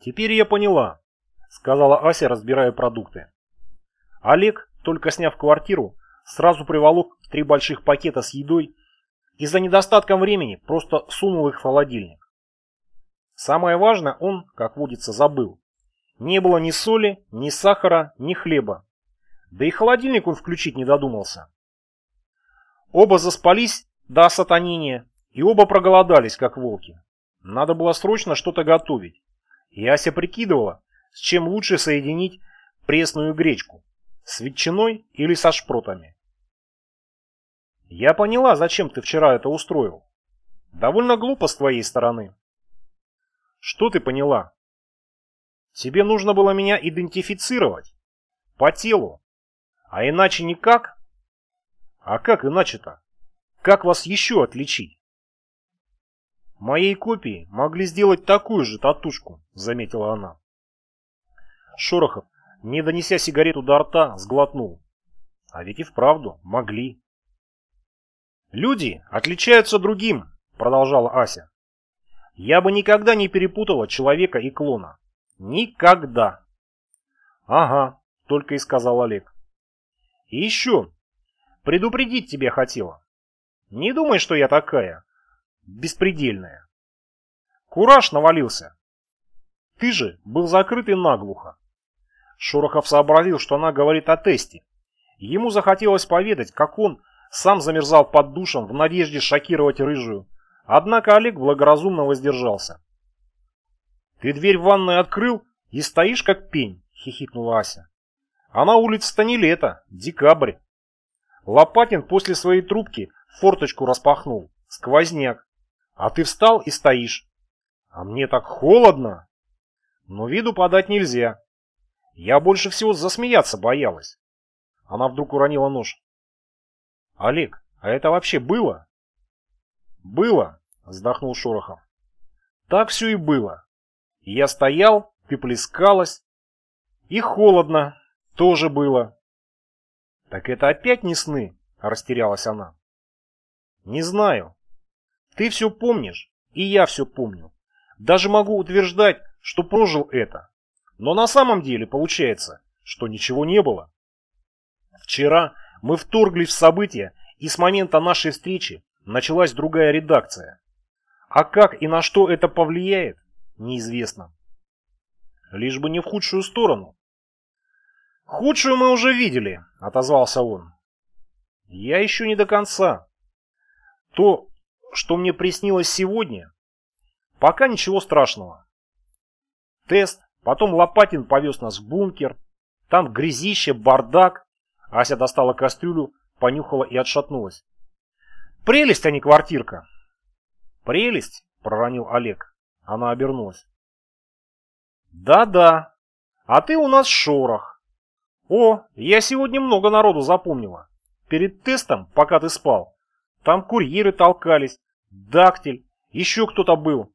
«Теперь я поняла», — сказала Ася, разбирая продукты. Олег, только сняв квартиру, сразу приволок три больших пакета с едой и за недостатком времени просто сунул их в холодильник. Самое важное он, как водится, забыл. Не было ни соли, ни сахара, ни хлеба. Да и холодильник он включить не додумался. Оба заспались до осатанения, и оба проголодались, как волки. Надо было срочно что-то готовить. И Ася прикидывала, с чем лучше соединить пресную гречку. С ветчиной или со шпротами. Я поняла, зачем ты вчера это устроил. Довольно глупо с твоей стороны. Что ты поняла? Тебе нужно было меня идентифицировать. По телу. А иначе никак? А как иначе-то? Как вас еще отличить? Моей копии могли сделать такую же татушку, заметила она. Шорохов, не донеся сигарету до рта, сглотнул. А ведь и вправду могли. Люди отличаются другим, продолжала Ася. Я бы никогда не перепутала человека и клона. Никогда. Ага, только и сказал Олег. И еще, предупредить тебя хотела. Не думай, что я такая беспредельная. Кураж навалился. Ты же был закрытый наглухо. Шорохов сообразил, что она говорит о тесте. Ему захотелось поведать, как он сам замерзал под душем в надежде шокировать рыжую, Однако Олег благоразумно воздержался. «Ты дверь в ванную открыл и стоишь как пень», — хихикнула Ася. «А на улице-то не лето, декабрь». Лопатин после своей трубки форточку распахнул. Сквозняк. А ты встал и стоишь. А мне так холодно. Но виду подать нельзя. Я больше всего засмеяться боялась. Она вдруг уронила нож. Олег, а это вообще было? Было, вздохнул Шорохов. Так все и было. Я стоял, ты плескалась. И холодно тоже было. Так это опять не сны, растерялась она. Не знаю. Ты все помнишь, и я все помню. Даже могу утверждать, что прожил это. Но на самом деле получается, что ничего не было. Вчера мы вторглись в события, и с момента нашей встречи началась другая редакция. А как и на что это повлияет, неизвестно. Лишь бы не в худшую сторону. «Худшую мы уже видели», — отозвался он. «Я еще не до конца. То, что мне приснилось сегодня, пока ничего страшного. Тест, потом Лопатин повез нас в бункер, там грязище, бардак». Ася достала кастрюлю, понюхала и отшатнулась. Прелесть, а не квартирка. Прелесть, проронил Олег. Она обернулась. Да-да, а ты у нас шорох. О, я сегодня много народу запомнила. Перед тестом, пока ты спал, там курьеры толкались, дактиль, еще кто-то был.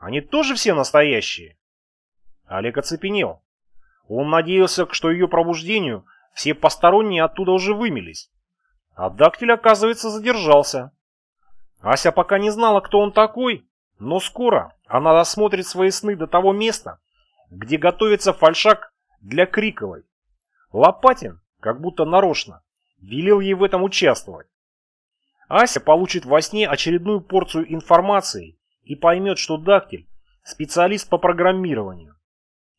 Они тоже все настоящие? Олег оцепенел. Он надеялся, что ее пробуждению все посторонние оттуда уже вымелись. А дактиль, оказывается, задержался. Ася пока не знала, кто он такой, но скоро она досмотрит свои сны до того места, где готовится фальшак для Криковой. Лопатин, как будто нарочно, велел ей в этом участвовать. Ася получит во сне очередную порцию информации и поймет, что дактиль – специалист по программированию.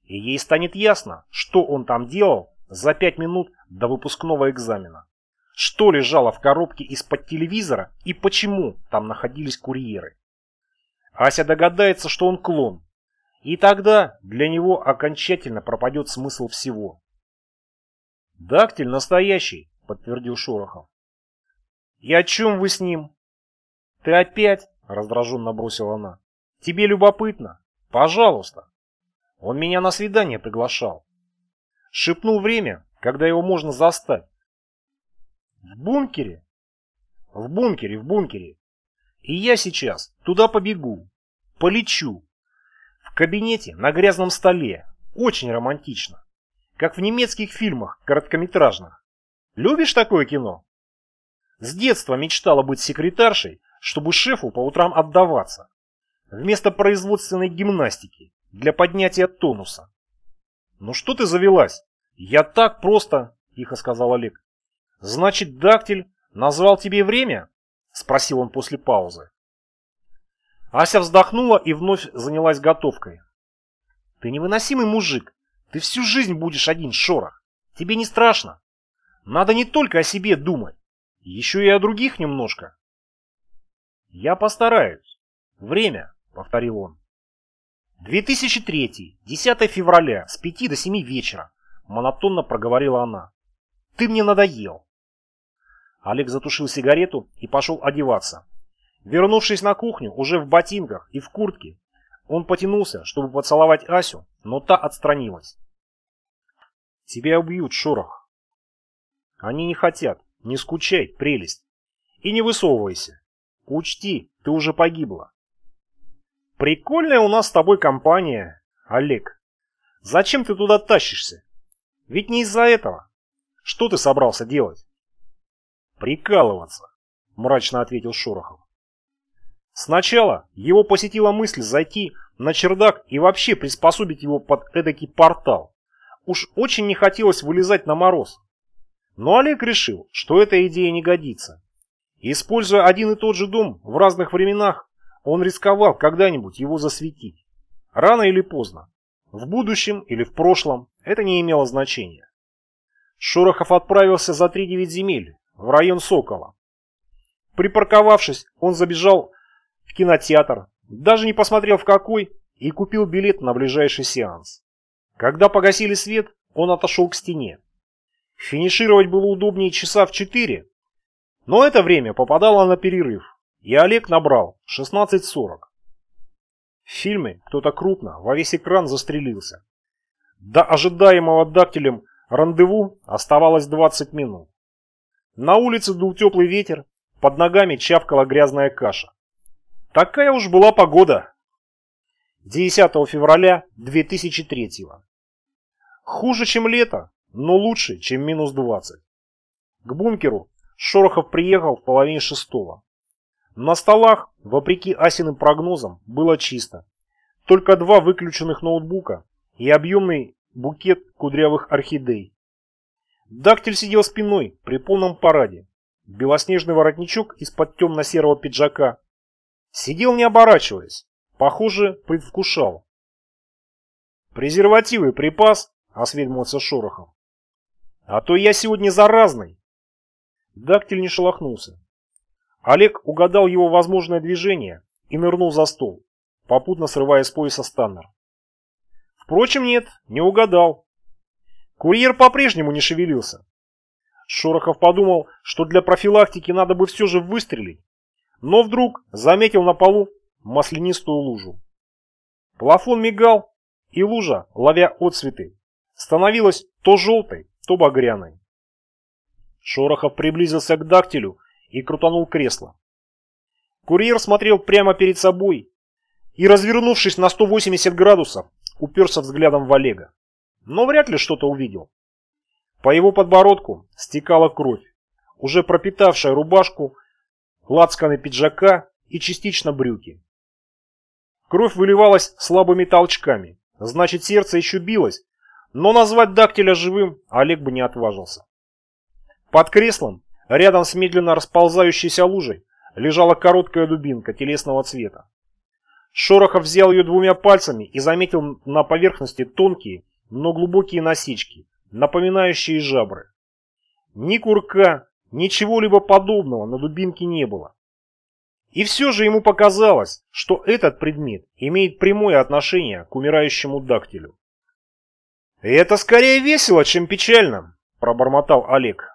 И ей станет ясно, что он там делал за пять минут до выпускного экзамена что лежало в коробке из-под телевизора и почему там находились курьеры. Ася догадается, что он клон, и тогда для него окончательно пропадет смысл всего. «Дактиль настоящий», — подтвердил Шорохов. «И о чем вы с ним?» «Ты опять?» — раздраженно бросила она. «Тебе любопытно? Пожалуйста». Он меня на свидание приглашал. Шепнул время, когда его можно застать. В бункере? В бункере, в бункере. И я сейчас туда побегу. Полечу. В кабинете на грязном столе. Очень романтично. Как в немецких фильмах короткометражных. Любишь такое кино? С детства мечтала быть секретаршей, чтобы шефу по утрам отдаваться. Вместо производственной гимнастики. для поднятия тонуса. «Ну что ты завелась? Я так просто...» — тихо сказал Олег. «Значит, дактиль назвал тебе время?» — спросил он после паузы. Ася вздохнула и вновь занялась готовкой. «Ты невыносимый мужик. Ты всю жизнь будешь один шорох. Тебе не страшно. Надо не только о себе думать, еще и о других немножко». «Я постараюсь. Время», — повторил он. 2003, 10 февраля, с 5 до 7 вечера, монотонно проговорила она. Ты мне надоел. Олег затушил сигарету и пошел одеваться. Вернувшись на кухню, уже в ботинках и в куртке, он потянулся, чтобы поцеловать Асю, но та отстранилась. «Тебя убьют, Шорох». «Они не хотят. Не скучай, прелесть. И не высовывайся. Учти, ты уже погибла. Прикольная у нас с тобой компания, Олег. Зачем ты туда тащишься? Ведь не из-за этого. Что ты собрался делать? Прикалываться, мрачно ответил Шорохов. Сначала его посетила мысль зайти на чердак и вообще приспособить его под эдакий портал. Уж очень не хотелось вылезать на мороз. Но Олег решил, что эта идея не годится. Используя один и тот же дом в разных временах, он рисковал когда-нибудь его засветить. Рано или поздно. В будущем или в прошлом это не имело значения. Шорохов отправился за 3-9 земель, в район Сокола. Припарковавшись, он забежал в кинотеатр, даже не посмотрел в какой, и купил билет на ближайший сеанс. Когда погасили свет, он отошел к стене. Финишировать было удобнее часа в 4, но это время попадало на перерыв. И Олег набрал 16.40. В фильме кто-то крупно во весь экран застрелился. До ожидаемого дактилем рандеву оставалось 20 минут. На улице дул теплый ветер, под ногами чавкала грязная каша. Такая уж была погода. 10 февраля 2003 Хуже, чем лето, но лучше, чем минус 20. К бункеру Шорохов приехал в половине шестого. На столах, вопреки Асиным прогнозам, было чисто. Только два выключенных ноутбука и объемный букет кудрявых орхидей. Дактиль сидел спиной при полном параде. Белоснежный воротничок из-под темно-серого пиджака. Сидел не оборачиваясь. Похоже, предвкушал. «Презервативы припас?» — осведомился Шорохов. «А то я сегодня заразный». Дактиль не шелохнулся. Олег угадал его возможное движение и нырнул за стол, попутно срывая с пояса станнер. Впрочем, нет, не угадал. Курьер по-прежнему не шевелился. Шорохов подумал, что для профилактики надо бы все же выстрелить, но вдруг заметил на полу маслянистую лужу. Плафон мигал, и лужа, ловя отцветы, становилась то желтой, то багряной. Шорохов приблизился к дактилю и крутанул кресло. Курьер смотрел прямо перед собой и, развернувшись на 180 градусов, уперся взглядом в Олега. Но вряд ли что-то увидел. По его подбородку стекала кровь, уже пропитавшая рубашку, лацканы пиджака и частично брюки. Кровь выливалась слабыми толчками, значит сердце еще билось, но назвать дактиля живым Олег бы не отважился. Под креслом Рядом с медленно расползающейся лужей лежала короткая дубинка телесного цвета. Шорохов взял ее двумя пальцами и заметил на поверхности тонкие, но глубокие насечки, напоминающие жабры. Ни курка, ничего-либо подобного на дубинке не было. И все же ему показалось, что этот предмет имеет прямое отношение к умирающему дактилю. «Это скорее весело, чем печально», – пробормотал Олег.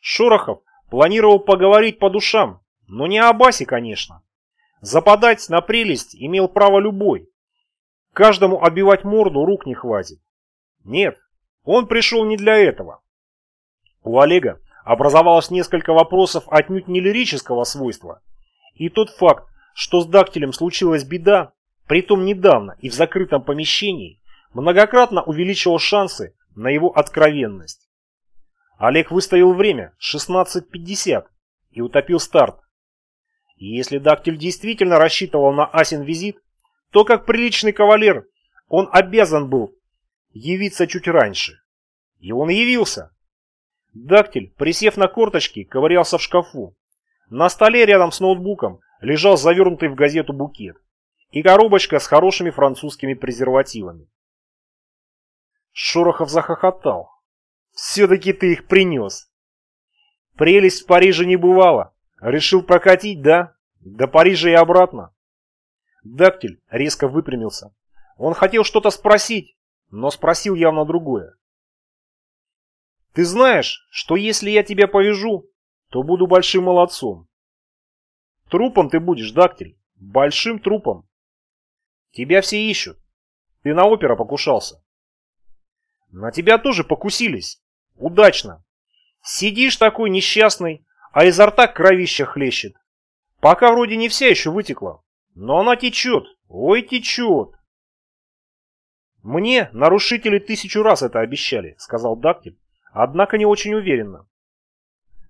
Шорохов планировал поговорить по душам, но не о Басе, конечно. Западать на прелесть имел право любой. Каждому обивать морду рук не хватит. Нет, он пришел не для этого. У Олега образовалось несколько вопросов отнюдь не лирического свойства. И тот факт, что с дактилем случилась беда, притом недавно и в закрытом помещении, многократно увеличивал шансы на его откровенность. Олег выставил время 16.50 и утопил старт. Если Дактиль действительно рассчитывал на Асин визит, то как приличный кавалер Он обязан был явиться чуть раньше. И он явился. Дактиль, присев на корточки, ковырялся в шкафу. На столе рядом с ноутбуком лежал завернутый в газету букет и коробочка с хорошими французскими презервативами. Шорохов захохотал. «Все-таки ты их принес!» «Прелесть в Париже не бывало. Решил прокатить, да? До Парижа и обратно?» Дактиль резко выпрямился. Он хотел что-то спросить, но спросил явно другое. «Ты знаешь, что если я тебя повяжу, то буду большим молодцом. Трупом ты будешь, Дактиль, большим трупом. Тебя все ищут. Ты на опера покушался. На тебя тоже покусились. Удачно. Сидишь такой несчастный, а изо рта кровища хлещет. Пока вроде не вся еще вытекла, но она течет, ой течет. «Мне нарушители тысячу раз это обещали», — сказал Дактиль, однако не очень уверенно.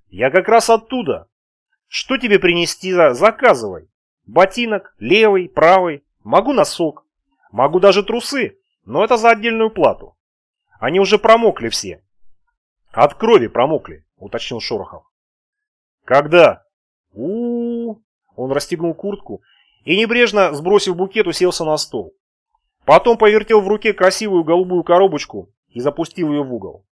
«Я как раз оттуда. Что тебе принести? Заказывай. Ботинок, левый, правый, могу носок, могу даже трусы, но это за отдельную плату. Они уже промокли все». «От крови промокли», — уточнил Шорохов. «Когда?» у, -у, -у Он расстегнул куртку и, небрежно сбросив букет, уселся на стол. Потом повертел в руке красивую голубую коробочку и запустил ее в угол.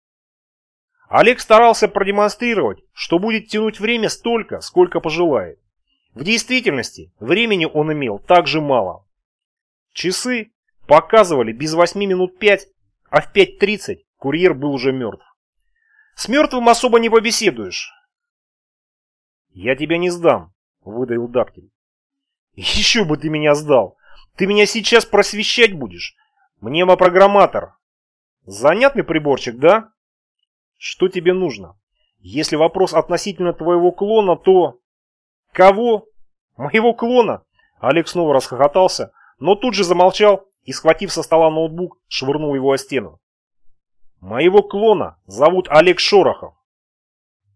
Олег старался продемонстрировать, что будет тянуть время столько, сколько пожелает. В действительности времени он имел так же мало. Часы показывали без восьми минут пять, а в 5.30 курьер был уже мертв. С мертвым особо не побеседуешь. «Я тебя не сдам», — выдавил Дактиль. «Еще бы ты меня сдал! Ты меня сейчас просвещать будешь. Мнемопрограмматор. Занятный приборчик, да? Что тебе нужно? Если вопрос относительно твоего клона, то... Кого? Моего клона? Олег снова расхохотался, но тут же замолчал и, схватив со стола ноутбук, швырнул его о стену. Моего клона зовут Олег Шорохов.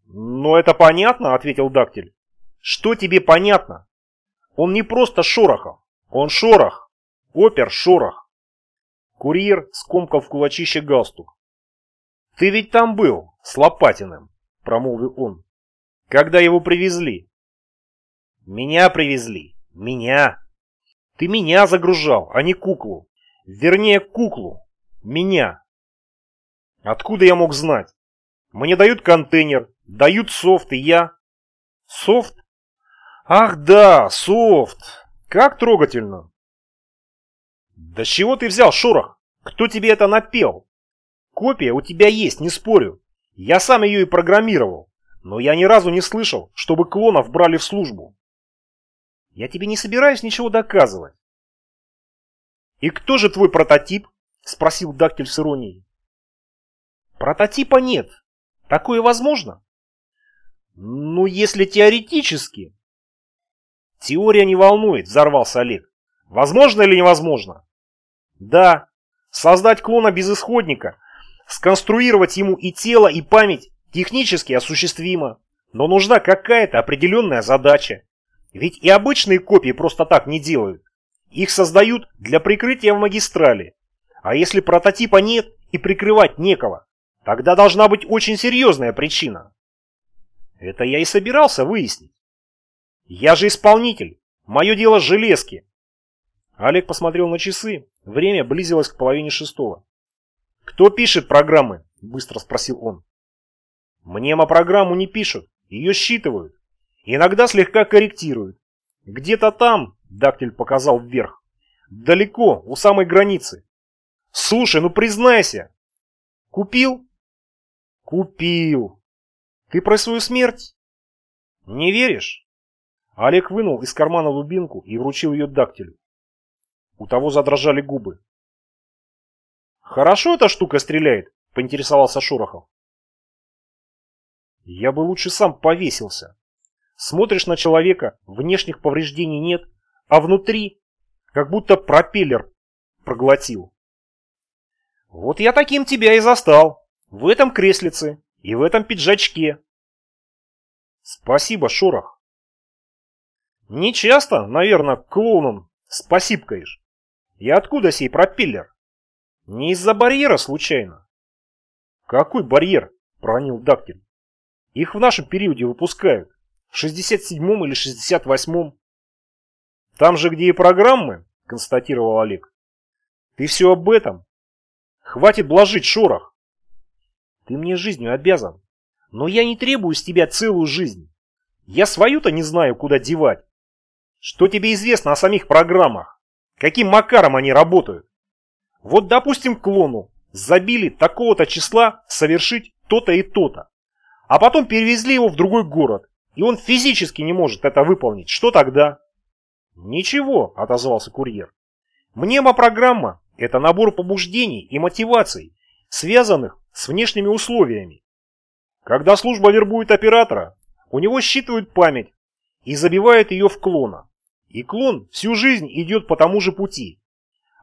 «Но это понятно», — ответил Дактиль. «Что тебе понятно? Он не просто Шорохов. Он шорох. Опер шорох. Курьер скомкал в кулачище галстук. «Ты ведь там был, с Лопатиным», — промолвил он. «Когда его привезли?» «Меня привезли. Меня. Ты меня загружал, а не куклу. Вернее, куклу. Меня. Откуда я мог знать? Мне дают контейнер, дают софт, и я... Софт? Ах да, софт. Как трогательно. Да чего ты взял, Шорох? Кто тебе это напел? Копия у тебя есть, не спорю. Я сам ее и программировал. Но я ни разу не слышал, чтобы клонов брали в службу. Я тебе не собираюсь ничего доказывать. «И кто же твой прототип?» – спросил Дактиль с иронией. «Прототипа нет. Такое возможно?» «Ну, если теоретически», Теория не волнует, взорвался Олег. Возможно или невозможно? Да, создать клона без исходника, сконструировать ему и тело, и память технически осуществимо. Но нужна какая-то определенная задача. Ведь и обычные копии просто так не делают. Их создают для прикрытия в магистрали. А если прототипа нет и прикрывать некого, тогда должна быть очень серьезная причина. Это я и собирался выяснить. Я же исполнитель. Мое дело железки. Олег посмотрел на часы. Время близилось к половине шестого. «Кто пишет программы?» – быстро спросил он. «Мнемопрограмму не пишут, ее считывают. Иногда слегка корректируют. Где-то там, – дактиль показал вверх, – далеко, у самой границы. Слушай, ну признайся. Купил? Купил. Ты про свою смерть? Не веришь? Олег вынул из кармана лубинку и вручил ее дактилю. У того задрожали губы. «Хорошо эта штука стреляет?» – поинтересовался Шорохов. «Я бы лучше сам повесился. Смотришь на человека, внешних повреждений нет, а внутри как будто пропеллер проглотил. Вот я таким тебя и застал. В этом креслице и в этом пиджачке. Спасибо, Шорох. Не часто, наверное, клоуном спасибкаешь. И откуда сей пропеллер? Не из-за барьера случайно? Какой барьер? Проронил Дактиль. Их в нашем периоде выпускают. В 67-м или 68-м. Там же, где и программы, констатировал Олег. Ты все об этом? Хватит блажить, Шорох. Ты мне жизнью обязан. Но я не требую с тебя целую жизнь. Я свою-то не знаю, куда девать. Что тебе известно о самих программах? Каким макаром они работают? Вот, допустим, клону забили такого-то числа совершить то-то и то-то. А потом перевезли его в другой город, и он физически не может это выполнить. Что тогда? Ничего, отозвался курьер. Мнемопрограмма – это набор побуждений и мотиваций, связанных с внешними условиями. Когда служба вербует оператора, у него считывают память и забивают ее в клона. И клон всю жизнь идет по тому же пути.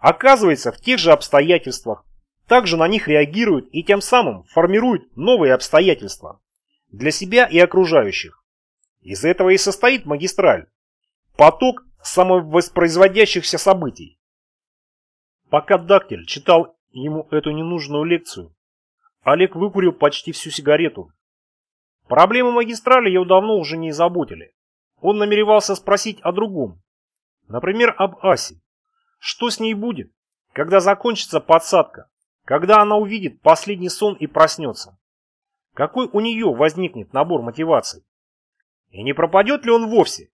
Оказывается в тех же обстоятельствах, также на них реагирует и тем самым формирует новые обстоятельства для себя и окружающих. Из этого и состоит магистраль. Поток самовоспроизводящихся событий. Пока Дактиль читал ему эту ненужную лекцию, Олег выкурил почти всю сигарету. Проблемы магистрали его давно уже не заботили. Он намеревался спросить о другом. Например, об Асе. Что с ней будет, когда закончится подсадка, когда она увидит последний сон и проснется? Какой у нее возникнет набор мотиваций? И не пропадет ли он вовсе?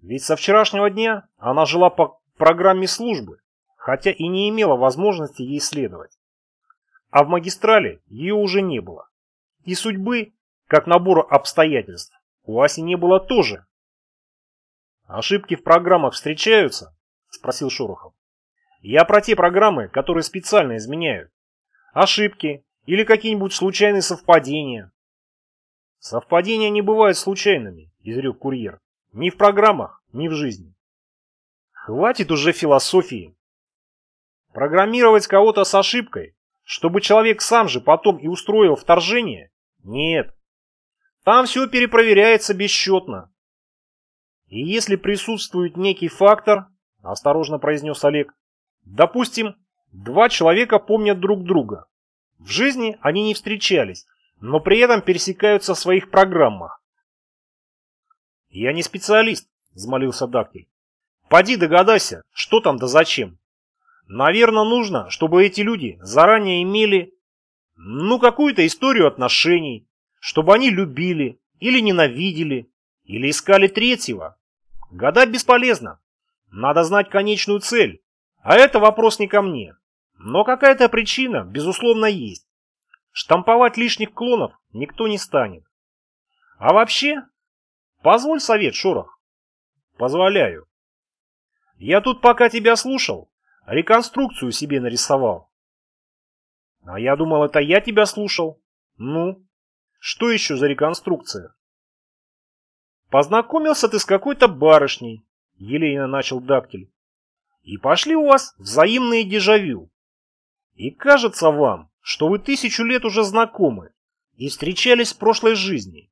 Ведь со вчерашнего дня она жила по программе службы, хотя и не имела возможности ей следовать. А в магистрале ее уже не было. И судьбы, как набора обстоятельств, у Аси не было тоже. «Ошибки в программах встречаются?» – спросил Шорохов. «Я про те программы, которые специально изменяют. Ошибки или какие-нибудь случайные совпадения». «Совпадения не бывают случайными», – изрек курьер. «Ни в программах, ни в жизни». «Хватит уже философии. Программировать кого-то с ошибкой чтобы человек сам же потом и устроил вторжение? Нет. Там все перепроверяется бесчетно. И если присутствует некий фактор, осторожно произнес Олег, допустим, два человека помнят друг друга. В жизни они не встречались, но при этом пересекаются в своих программах. «Я не специалист», — взмолился Дактиль. «Поди догадайся, что там да зачем». Наверное, нужно, чтобы эти люди заранее имели, ну, какую-то историю отношений, чтобы они любили или ненавидели, или искали третьего. Гадать бесполезно. Надо знать конечную цель. А это вопрос не ко мне. Но какая-то причина, безусловно, есть. Штамповать лишних клонов никто не станет. А вообще, позволь совет, Шорох. Позволяю. Я тут пока тебя слушал, Реконструкцию себе нарисовал. А я думал, это я тебя слушал. Ну, что еще за реконструкция? Познакомился ты с какой-то барышней, елейно начал Дактиль. И пошли у вас взаимные дежавю. И кажется вам, что вы тысячу лет уже знакомы и встречались в прошлой жизни.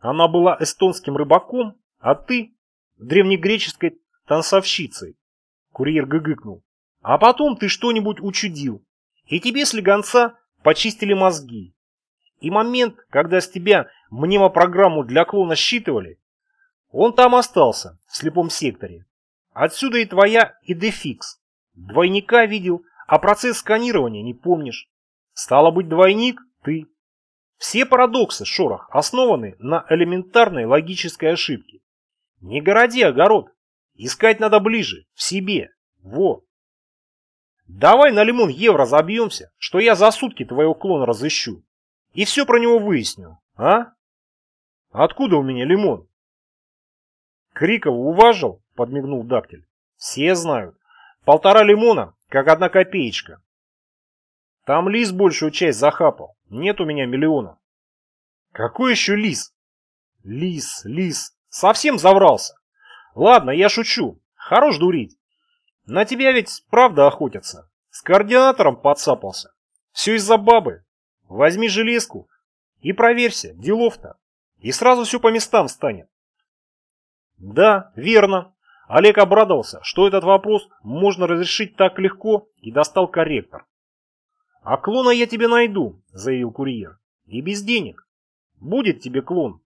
Она была эстонским рыбаком, а ты древнегреческой танцовщицей. Курьер гыгыкнул. А потом ты что-нибудь учудил, и тебе слегонца почистили мозги. И момент, когда с тебя мнемопрограмму для клона считывали, он там остался, в слепом секторе. Отсюда и твоя идефикс. Двойника видел, а процесс сканирования не помнишь. Стало быть, двойник – ты. Все парадоксы, Шорох, основаны на элементарной логической ошибке. Не городи огород. Искать надо ближе, в себе. Во. Давай на лимон евро забьемся, что я за сутки твоего клона разыщу. И все про него выясню, а? Откуда у меня лимон? Крикова уважил, подмигнул Дактиль. Все знают. Полтора лимона, как одна копеечка. Там лис большую часть захапал. Нет у меня миллиона. Какой еще лис? Лис, лис. Совсем заврался. Ладно, я шучу. Хорош дурить. На тебя ведь правда охотятся. С координатором подцапался. Все из-за бабы. Возьми железку и проверься, делов-то. И сразу все по местам станет. Да, верно. Олег обрадовался, что этот вопрос можно разрешить так легко и достал корректор. «А клона я тебе найду», — заявил курьер. «И без денег. Будет тебе клон.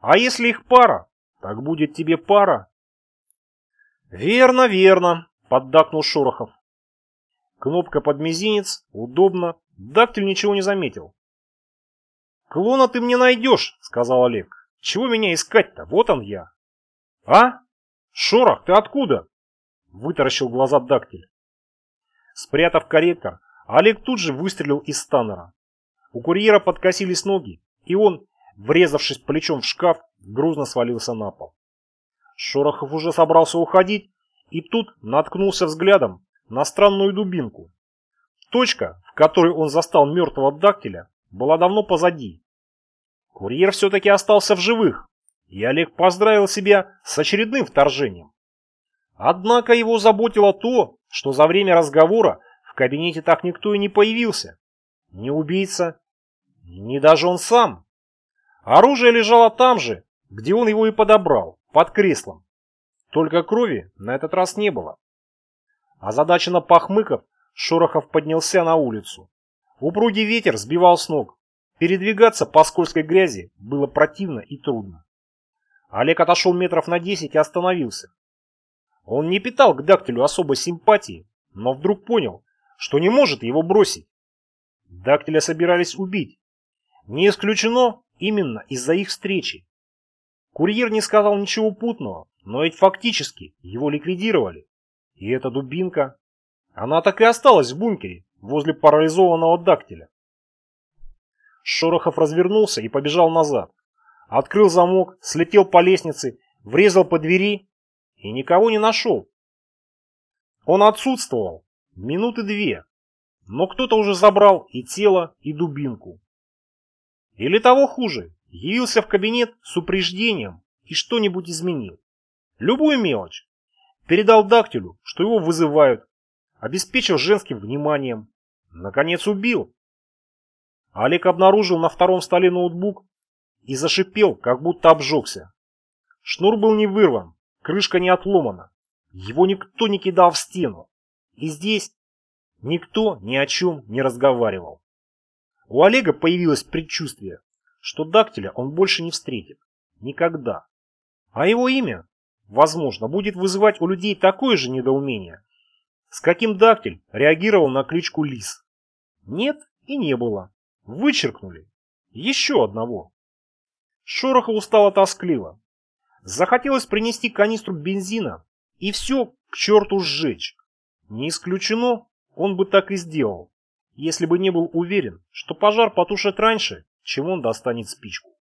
А если их пара, так будет тебе пара». «Верно, верно», — поддакнул Шорохов. Кнопка под мизинец, удобно, дактиль ничего не заметил. «Клона ты мне найдешь», — сказал Олег. «Чего меня искать-то? Вот он я». «А? Шорох, ты откуда?» — вытаращил глаза дактиль. Спрятав корректор, Олег тут же выстрелил из станнера. У курьера подкосились ноги, и он, врезавшись плечом в шкаф, грузно свалился на пол. Шорохов уже собрался уходить, и тут наткнулся взглядом на странную дубинку. Точка, в которой он застал мертвого дактиля, была давно позади. Курьер все-таки остался в живых, и Олег поздравил себя с очередным вторжением. Однако его заботило то, что за время разговора кабинете так никто и не появился. Ни убийца, ни даже он сам. Оружие лежало там же, где он его и подобрал, под креслом. Только крови на этот раз не было. Озадаченно похмыков, Шорохов поднялся на улицу. Упругий ветер сбивал с ног. Передвигаться по скользкой грязи было противно и трудно. Олег отошел метров на десять и остановился. Он не питал к дактилю особой симпатии, но вдруг понял, что не может его бросить. Дактиля собирались убить. Не исключено именно из-за их встречи. Курьер не сказал ничего путного, но ведь фактически его ликвидировали. И эта дубинка, она так и осталась в бункере, возле парализованного дактиля. Шорохов развернулся и побежал назад. Открыл замок, слетел по лестнице, врезал по двери и никого не нашел. Он отсутствовал минуты две, но кто-то уже забрал и тело, и дубинку. Или того хуже, явился в кабинет с упреждением и что-нибудь изменил. Любую мелочь. Передал дактилю, что его вызывают. Обеспечил женским вниманием. Наконец убил. Олег обнаружил на втором столе ноутбук и зашипел, как будто обжегся. Шнур был не вырван, крышка не отломана. Его никто не кидал в стену. И здесь никто ни о чем не разговаривал. У Олега появилось предчувствие, что дактиля он больше не встретит. Никогда. А его имя возможно, будет вызывать у людей такое же недоумение, с каким дактиль реагировал на кличку Лис. Нет и не было. Вычеркнули. Еще одного. Шорохову стало тоскливо. Захотелось принести канистру бензина и все к черту сжечь. Не исключено, он бы так и сделал, если бы не был уверен, что пожар потушит раньше, чем он достанет спичку.